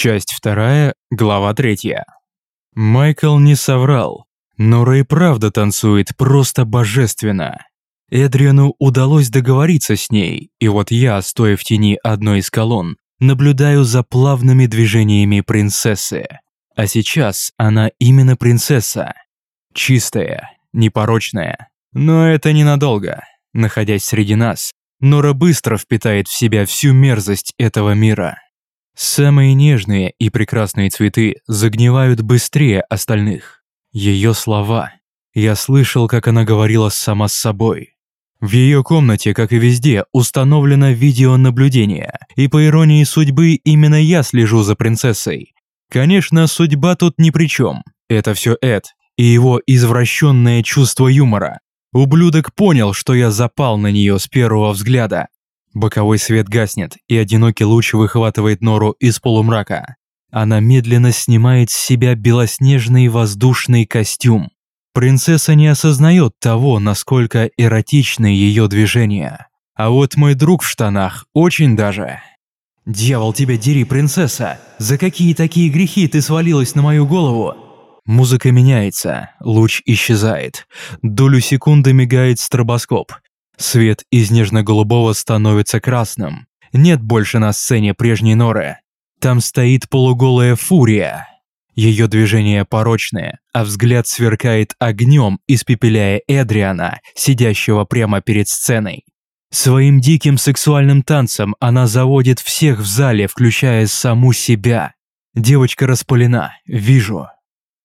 Часть вторая, глава третья. Майкл не соврал. Нора и правда танцует просто божественно. Эдриану удалось договориться с ней, и вот я, стоя в тени одной из колонн, наблюдаю за плавными движениями принцессы. А сейчас она именно принцесса. Чистая, непорочная. Но это ненадолго. Находясь среди нас, Нора быстро впитает в себя всю мерзость этого мира. Самые нежные и прекрасные цветы загнивают быстрее остальных. Ее слова. Я слышал, как она говорила сама с собой. В ее комнате, как и везде, установлено видеонаблюдение, и по иронии судьбы именно я слежу за принцессой. Конечно, судьба тут ни при чем. Это все Эд и его извращенное чувство юмора. Ублюдок понял, что я запал на нее с первого взгляда, Боковой свет гаснет, и одинокий луч выхватывает Нору из полумрака. Она медленно снимает с себя белоснежный воздушный костюм. Принцесса не осознает того, насколько эротичны ее движения. А вот мой друг в штанах очень даже. «Дьявол тебя дери, принцесса! За какие такие грехи ты свалилась на мою голову?» Музыка меняется, луч исчезает. Долю секунды мигает стробоскоп. Свет из нежно-голубого становится красным. Нет больше на сцене прежней Норы. Там стоит полуголая фурия. Ее движения порочные, а взгляд сверкает огнем, испепеляя Эдриана, сидящего прямо перед сценой. Своим диким сексуальным танцем она заводит всех в зале, включая саму себя. Девочка распылена, вижу.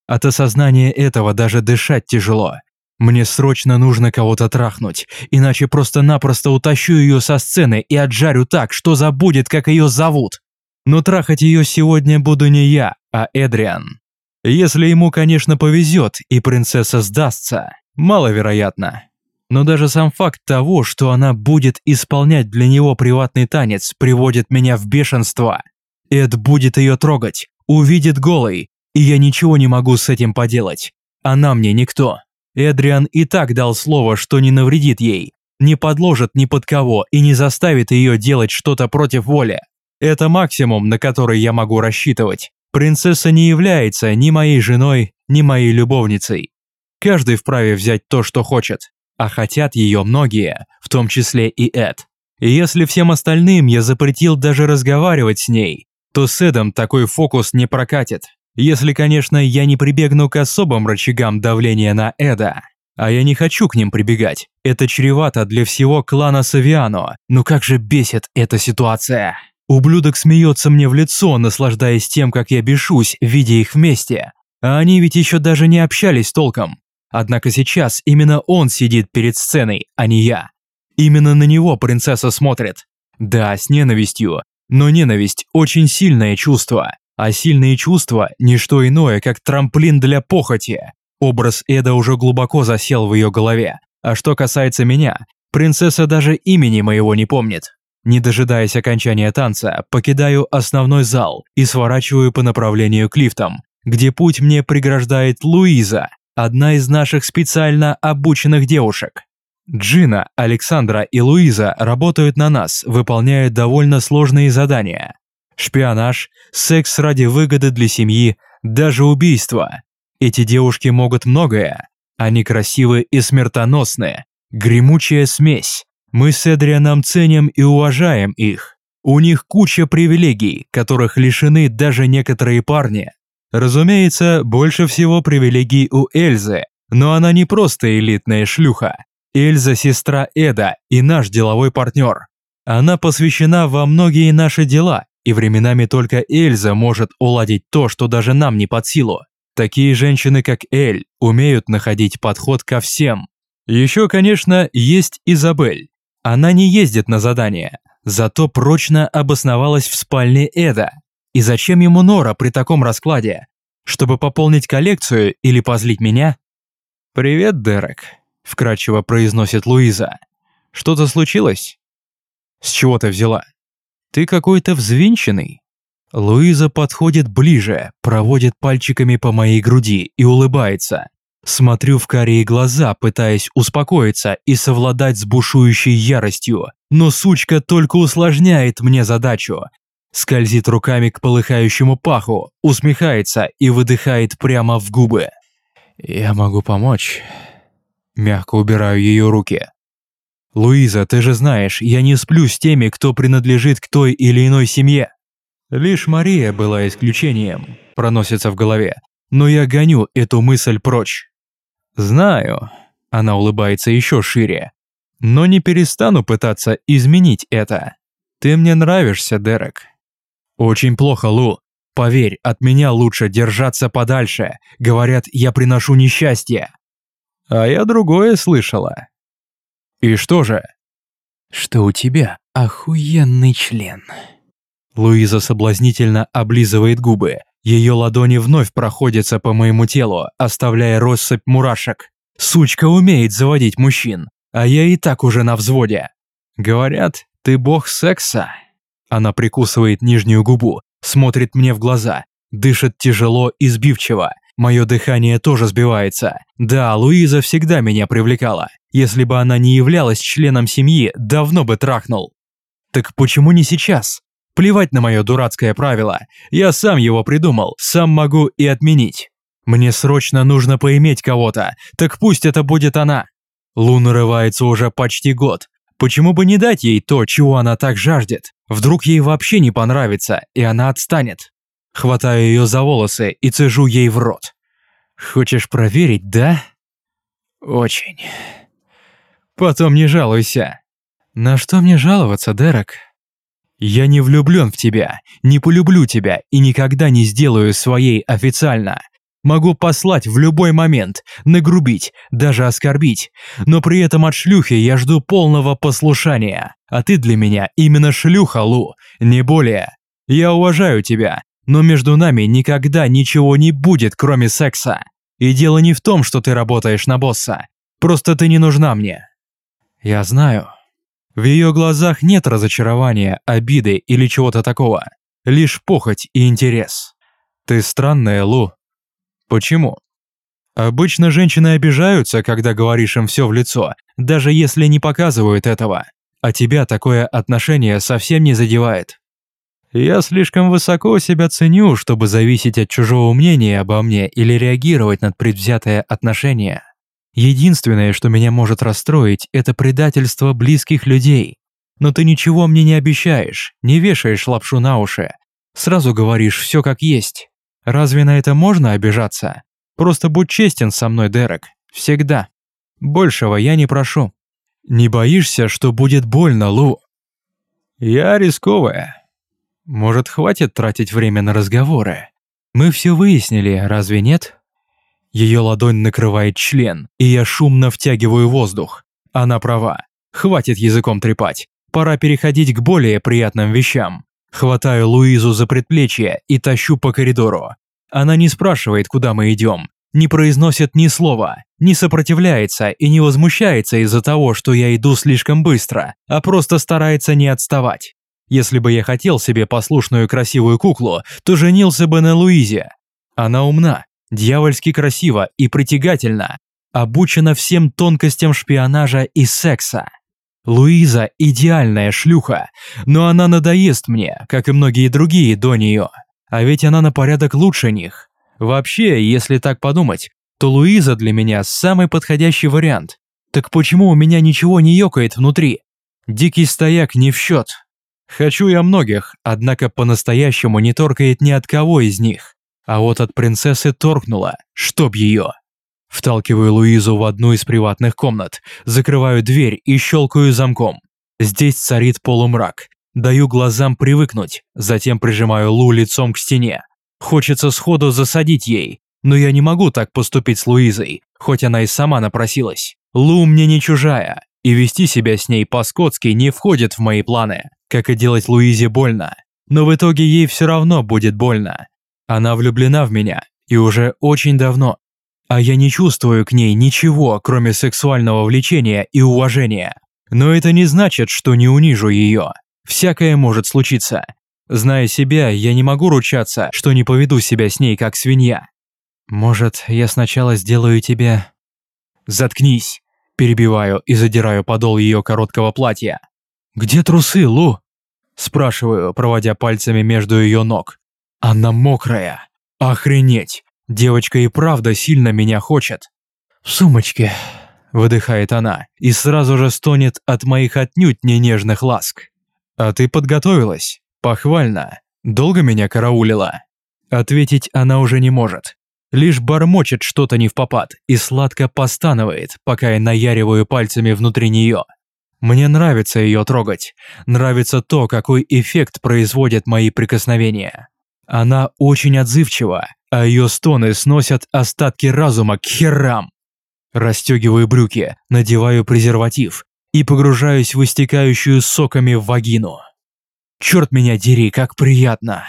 От осознания этого даже дышать тяжело. Мне срочно нужно кого-то трахнуть, иначе просто-напросто утащу ее со сцены и отжарю так, что забудет, как ее зовут. Но трахать ее сегодня буду не я, а Эдриан. Если ему, конечно, повезет и принцесса сдастся, маловероятно. Но даже сам факт того, что она будет исполнять для него приватный танец, приводит меня в бешенство. Эд будет ее трогать, увидит голой, и я ничего не могу с этим поделать. Она мне никто. Эдриан и так дал слово, что не навредит ей, не подложит ни под кого и не заставит ее делать что-то против воли. Это максимум, на который я могу рассчитывать. Принцесса не является ни моей женой, ни моей любовницей. Каждый вправе взять то, что хочет, а хотят ее многие, в том числе и Эд. И если всем остальным я запретил даже разговаривать с ней, то с Эдом такой фокус не прокатит. Если, конечно, я не прибегну к особым рычагам давления на Эда. А я не хочу к ним прибегать. Это чревато для всего клана Савиано. Но как же бесит эта ситуация. Ублюдок смеется мне в лицо, наслаждаясь тем, как я бешусь, видя их вместе. А они ведь еще даже не общались толком. Однако сейчас именно он сидит перед сценой, а не я. Именно на него принцесса смотрит. Да, с ненавистью. Но ненависть – очень сильное чувство. А сильные чувства – не что иное, как трамплин для похоти. Образ Эда уже глубоко засел в ее голове. А что касается меня, принцесса даже имени моего не помнит. Не дожидаясь окончания танца, покидаю основной зал и сворачиваю по направлению к лифтам, где путь мне преграждает Луиза, одна из наших специально обученных девушек. Джина, Александра и Луиза работают на нас, выполняя довольно сложные задания шпионаж, секс ради выгоды для семьи, даже убийство. Эти девушки могут многое. Они красивы и смертоносные. Гремучая смесь. Мы с Эдрианом ценим и уважаем их. У них куча привилегий, которых лишены даже некоторые парни. Разумеется, больше всего привилегий у Эльзы, но она не просто элитная шлюха. Эльза – сестра Эда и наш деловой партнер. Она посвящена во многие наши дела и временами только Эльза может уладить то, что даже нам не под силу. Такие женщины, как Эль, умеют находить подход ко всем. Еще, конечно, есть Изабель. Она не ездит на задания, зато прочно обосновалась в спальне Эда. И зачем ему Нора при таком раскладе? Чтобы пополнить коллекцию или позлить меня? «Привет, Дерек», – вкрадчиво произносит Луиза. «Что-то случилось?» «С чего ты взяла?» «Ты какой-то взвинченный». Луиза подходит ближе, проводит пальчиками по моей груди и улыбается. Смотрю в карие глаза, пытаясь успокоиться и совладать с бушующей яростью, но сучка только усложняет мне задачу. скользит руками к полыхающему паху, усмехается и выдыхает прямо в губы. «Я могу помочь». Мягко убираю ее руки. «Луиза, ты же знаешь, я не сплю с теми, кто принадлежит к той или иной семье. Лишь Мария была исключением», – проносится в голове. «Но я гоню эту мысль прочь». «Знаю», – она улыбается еще шире. «Но не перестану пытаться изменить это. Ты мне нравишься, Дерек». «Очень плохо, Лу. Поверь, от меня лучше держаться подальше. Говорят, я приношу несчастье». А я другое слышала. И что же? Что у тебя охуенный член. Луиза соблазнительно облизывает губы. Ее ладони вновь проходятся по моему телу, оставляя россыпь мурашек. Сучка умеет заводить мужчин, а я и так уже на взводе. Говорят, ты бог секса. Она прикусывает нижнюю губу, смотрит мне в глаза, дышит тяжело и сбивчиво. Мое дыхание тоже сбивается. Да, Луиза всегда меня привлекала. Если бы она не являлась членом семьи, давно бы трахнул. Так почему не сейчас? Плевать на мое дурацкое правило. Я сам его придумал, сам могу и отменить. Мне срочно нужно поиметь кого-то, так пусть это будет она. Лу нарывается уже почти год. Почему бы не дать ей то, чего она так жаждет? Вдруг ей вообще не понравится, и она отстанет. Хватаю ее за волосы и цежу ей в рот. Хочешь проверить, да? Очень. Потом не жалуйся. На что мне жаловаться, Дерек? Я не влюблен в тебя, не полюблю тебя и никогда не сделаю своей официально. Могу послать в любой момент, нагрубить, даже оскорбить, но при этом от шлюхи я жду полного послушания. А ты для меня именно шлюха, Лу, не более. Я уважаю тебя, но между нами никогда ничего не будет, кроме секса. И дело не в том, что ты работаешь на босса. Просто ты не нужна мне. Я знаю. В ее глазах нет разочарования, обиды или чего-то такого. Лишь похоть и интерес. Ты странная, Лу. Почему? Обычно женщины обижаются, когда говоришь им все в лицо, даже если не показывают этого. А тебя такое отношение совсем не задевает. Я слишком высоко себя ценю, чтобы зависеть от чужого мнения обо мне или реагировать на предвзятое отношение. Единственное, что меня может расстроить, это предательство близких людей. Но ты ничего мне не обещаешь, не вешаешь лапшу на уши. Сразу говоришь все как есть. Разве на это можно обижаться? Просто будь честен со мной, Дерек. Всегда. Большего я не прошу. Не боишься, что будет больно, Лу? Я рисковая. Может, хватит тратить время на разговоры? Мы все выяснили, разве нет? Ее ладонь накрывает член, и я шумно втягиваю воздух. Она права. Хватит языком трепать. Пора переходить к более приятным вещам. Хватаю Луизу за предплечье и тащу по коридору. Она не спрашивает, куда мы идем, не произносит ни слова, не сопротивляется и не возмущается из-за того, что я иду слишком быстро, а просто старается не отставать. Если бы я хотел себе послушную красивую куклу, то женился бы на Луизе. Она умна, дьявольски красива и притягательна, обучена всем тонкостям шпионажа и секса. Луиза – идеальная шлюха, но она надоест мне, как и многие другие до нее. А ведь она на порядок лучше них. Вообще, если так подумать, то Луиза для меня самый подходящий вариант. Так почему у меня ничего не ёкает внутри? Дикий стояк не в счет. Хочу я многих, однако по-настоящему не торкает ни от кого из них. А вот от принцессы торкнула, чтоб ее. Вталкиваю Луизу в одну из приватных комнат, закрываю дверь и щелкаю замком. Здесь царит полумрак. Даю глазам привыкнуть, затем прижимаю Лу лицом к стене. Хочется сходу засадить ей, но я не могу так поступить с Луизой, хоть она и сама напросилась. Лу мне не чужая, и вести себя с ней по-скотски не входит в мои планы как и делать Луизе больно. Но в итоге ей все равно будет больно. Она влюблена в меня, и уже очень давно. А я не чувствую к ней ничего, кроме сексуального влечения и уважения. Но это не значит, что не унижу ее. Всякое может случиться. Зная себя, я не могу ручаться, что не поведу себя с ней как свинья. Может, я сначала сделаю тебе... Заткнись. Перебиваю и задираю подол ее короткого платья. «Где трусы, Лу?» Спрашиваю, проводя пальцами между ее ног. Она мокрая. Охренеть. Девочка и правда сильно меня хочет. В сумочке. Выдыхает она и сразу же стонет от моих отнюдь не нежных ласк. А ты подготовилась? Похвально. Долго меня караулила? Ответить она уже не может. Лишь бормочет что-то не в попад и сладко постанывает, пока я наяриваю пальцами внутри нее. Мне нравится ее трогать. Нравится то, какой эффект производят мои прикосновения. Она очень отзывчива, а ее стоны сносят остатки разума к херам. Растегиваю брюки, надеваю презерватив и погружаюсь в истекающую соками вагину. Черт меня дери, как приятно.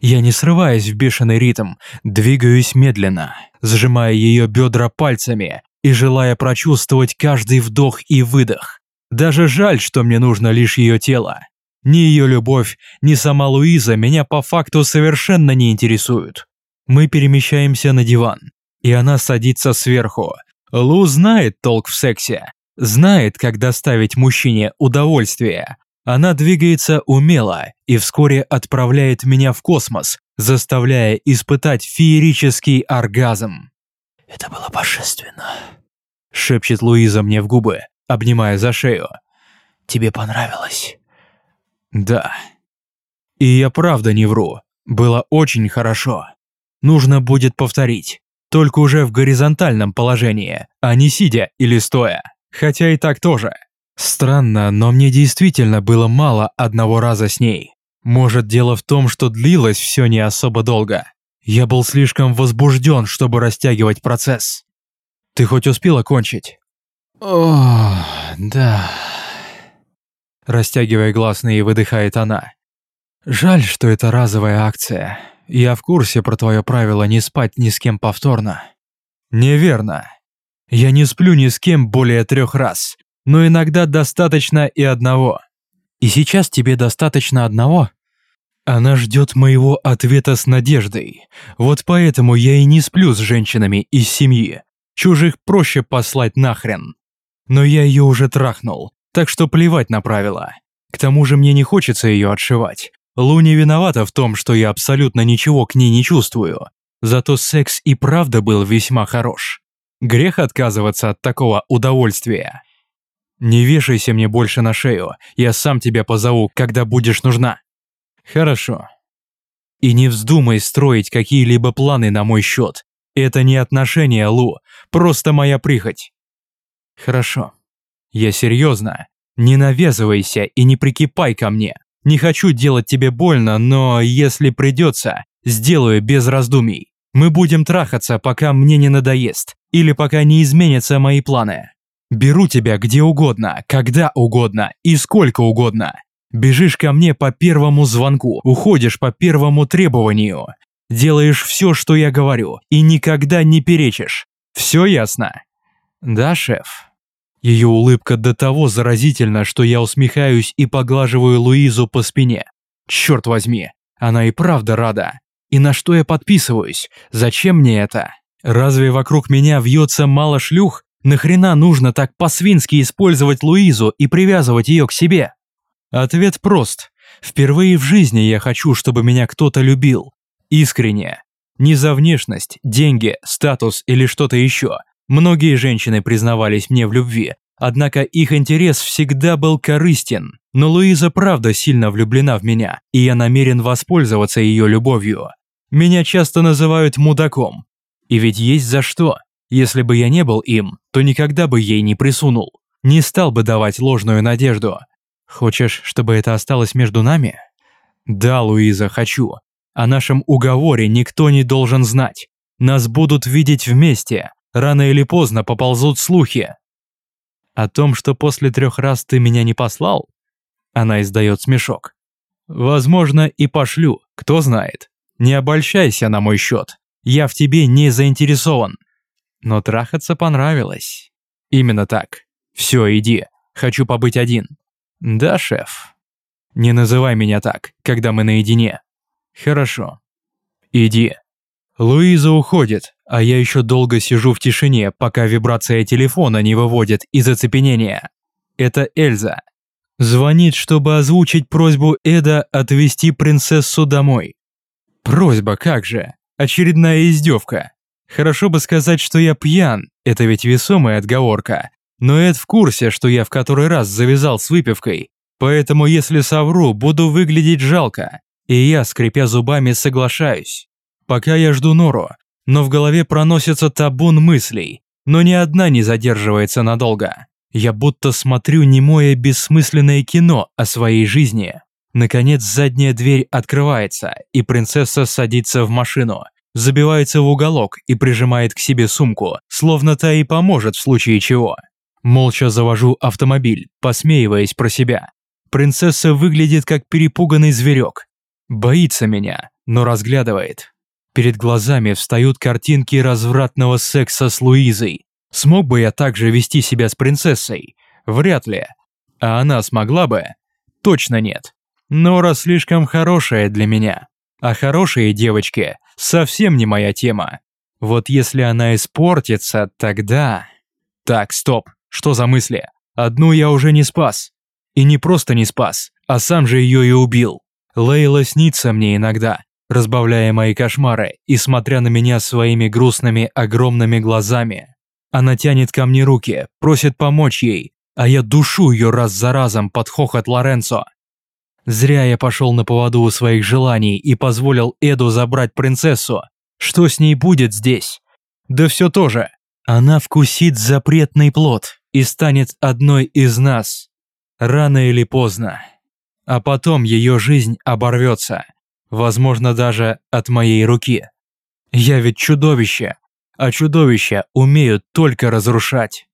Я не срываюсь в бешеный ритм, двигаюсь медленно, сжимая ее бедра пальцами и желая прочувствовать каждый вдох и выдох. Даже жаль, что мне нужно лишь ее тело. Ни ее любовь, ни сама Луиза меня по факту совершенно не интересуют. Мы перемещаемся на диван, и она садится сверху. Лу знает толк в сексе, знает, как доставить мужчине удовольствие. Она двигается умело и вскоре отправляет меня в космос, заставляя испытать феерический оргазм. «Это было божественно», – шепчет Луиза мне в губы обнимая за шею. «Тебе понравилось?» «Да». И я правда не вру. Было очень хорошо. Нужно будет повторить. Только уже в горизонтальном положении, а не сидя или стоя. Хотя и так тоже. Странно, но мне действительно было мало одного раза с ней. Может, дело в том, что длилось все не особо долго. Я был слишком возбужден, чтобы растягивать процесс. Ты хоть успела кончить? «О, да...» Растягивая гласные, выдыхает она. «Жаль, что это разовая акция. Я в курсе про твое правило не спать ни с кем повторно». «Неверно. Я не сплю ни с кем более трех раз, но иногда достаточно и одного. И сейчас тебе достаточно одного?» Она ждет моего ответа с надеждой. Вот поэтому я и не сплю с женщинами из семьи. Чужих проще послать нахрен но я ее уже трахнул, так что плевать на правила. К тому же мне не хочется ее отшивать. Лу не виновата в том, что я абсолютно ничего к ней не чувствую. Зато секс и правда был весьма хорош. Грех отказываться от такого удовольствия. Не вешайся мне больше на шею, я сам тебя позову, когда будешь нужна. Хорошо. И не вздумай строить какие-либо планы на мой счет. Это не отношение, Лу, просто моя прихоть. Хорошо. Я серьезно. Не навязывайся и не прикипай ко мне. Не хочу делать тебе больно, но если придется, сделаю без раздумий. Мы будем трахаться, пока мне не надоест, или пока не изменятся мои планы. Беру тебя где угодно, когда угодно и сколько угодно. Бежишь ко мне по первому звонку, уходишь по первому требованию. Делаешь все, что я говорю, и никогда не перечишь. Все ясно? Да, шеф? Ее улыбка до того заразительна, что я усмехаюсь и поглаживаю Луизу по спине. Черт возьми, она и правда рада. И на что я подписываюсь? Зачем мне это? Разве вокруг меня вьется мало шлюх? Нахрена нужно так по-свински использовать Луизу и привязывать ее к себе? Ответ прост. Впервые в жизни я хочу, чтобы меня кто-то любил. Искренне. Не за внешность, деньги, статус или что-то еще, Многие женщины признавались мне в любви, однако их интерес всегда был корыстен. Но Луиза правда сильно влюблена в меня, и я намерен воспользоваться ее любовью. Меня часто называют мудаком. И ведь есть за что. Если бы я не был им, то никогда бы ей не присунул. Не стал бы давать ложную надежду. Хочешь, чтобы это осталось между нами? Да, Луиза, хочу. О нашем уговоре никто не должен знать. Нас будут видеть вместе, Рано или поздно поползут слухи. О том, что после трех раз ты меня не послал? Она издает смешок. Возможно, и пошлю, кто знает. Не обольщайся на мой счет. Я в тебе не заинтересован. Но трахаться понравилось. Именно так. Все, иди. Хочу побыть один. Да, шеф. Не называй меня так, когда мы наедине. Хорошо. Иди. Луиза уходит, а я еще долго сижу в тишине, пока вибрация телефона не выводит из оцепенения. Это Эльза. Звонит, чтобы озвучить просьбу Эда отвезти принцессу домой. Просьба, как же? Очередная издевка. Хорошо бы сказать, что я пьян, это ведь весомая отговорка. Но Эд в курсе, что я в который раз завязал с выпивкой, поэтому если совру, буду выглядеть жалко. И я, скрипя зубами, соглашаюсь. Пока я жду Нору, но в голове проносится табун мыслей, но ни одна не задерживается надолго. Я будто смотрю немое бессмысленное кино о своей жизни. Наконец задняя дверь открывается, и принцесса садится в машину, забивается в уголок и прижимает к себе сумку, словно та и поможет в случае чего. Молча завожу автомобиль, посмеиваясь про себя. Принцесса выглядит как перепуганный зверек. Боится меня, но разглядывает. Перед глазами встают картинки развратного секса с Луизой. Смог бы я также вести себя с принцессой? Вряд ли. А она смогла бы? Точно нет. Нора слишком хорошая для меня. А хорошие девочки совсем не моя тема. Вот если она испортится, тогда... Так, стоп. Что за мысли? Одну я уже не спас. И не просто не спас, а сам же ее и убил. Лейла снится мне иногда, разбавляя мои кошмары и смотря на меня своими грустными огромными глазами. Она тянет ко мне руки, просит помочь ей, а я душу ее раз за разом под хохот Лоренцо. Зря я пошел на поводу у своих желаний и позволил Эду забрать принцессу. Что с ней будет здесь? Да все то же. Она вкусит запретный плод и станет одной из нас. Рано или поздно. А потом ее жизнь оборвется. Возможно, даже от моей руки. Я ведь чудовище, а чудовища умеют только разрушать.